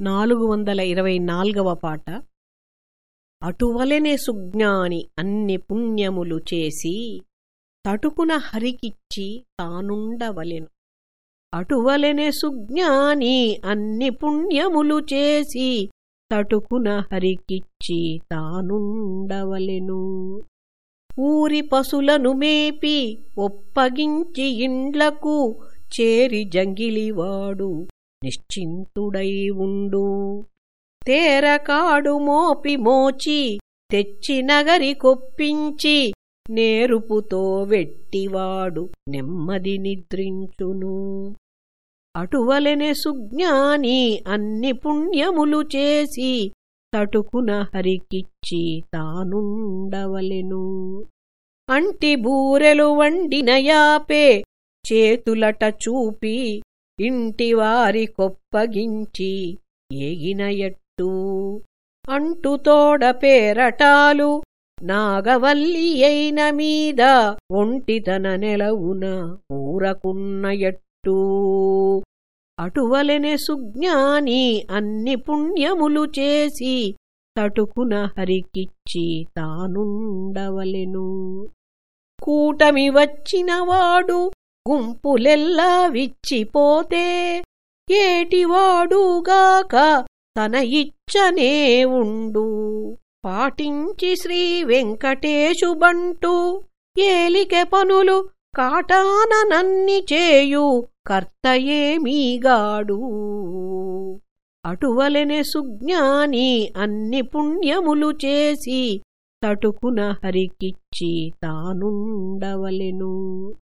నాలుగు వందల ఇరవై నాల్గవ పాట. అటువలెనే సుజ్ఞాని అన్ని పుణ్యములు చేసి తటుకున హరికిచ్చి తానుండవలెను. అటువలెనే సుజ్ఞాని అన్ని పుణ్యములు చేసి తటుకున హరికిచ్చి తానుండవలెను. ఊరి పశులను మేపి ఒప్పగించి ఇండ్లకు చేరి జంగిలివాడు నిశ్చింతుడై ఉండు తేరకాడు మోపి మోచి తెచ్చి నగరి కొప్పించి నేరుపుతో వెట్టివాడు నెమ్మది నిద్రించును. అటువలెనే సుజ్ఞాని అన్ని పుణ్యములు చేసి తటుకున హరికిచ్చి తానుండవలెను. అంటి బూరెలు వండినయాపే చేతులట చూపి ఇంటివారి కొప్పగించి ఎగినయట్టు అంటుతోడ పేరటాలు నాగవల్లియైన మీద ఒంటితన నెలవున ఊరకున్న ఎట్టు అటువలెనే సుజ్ఞాని అన్ని పుణ్యములు చేసి తటుకున హరికిచ్చి తానుండవలెను. కూటమి వచ్చినవాడు గుంపులెల్లా విచ్చిపోతే ఏటివాడుగాక తన ఇచ్చనే ఉండు. పాటించి శ్రీ వెంకటేశు ఏలిక పనులు కాటాన నన్ని చేయు కర్తయేమీగాడు అటువలెనే సుజ్ఞాని అన్ని పుణ్యములు చేసి తటుకున హరికిచ్చి తానుండవలెను.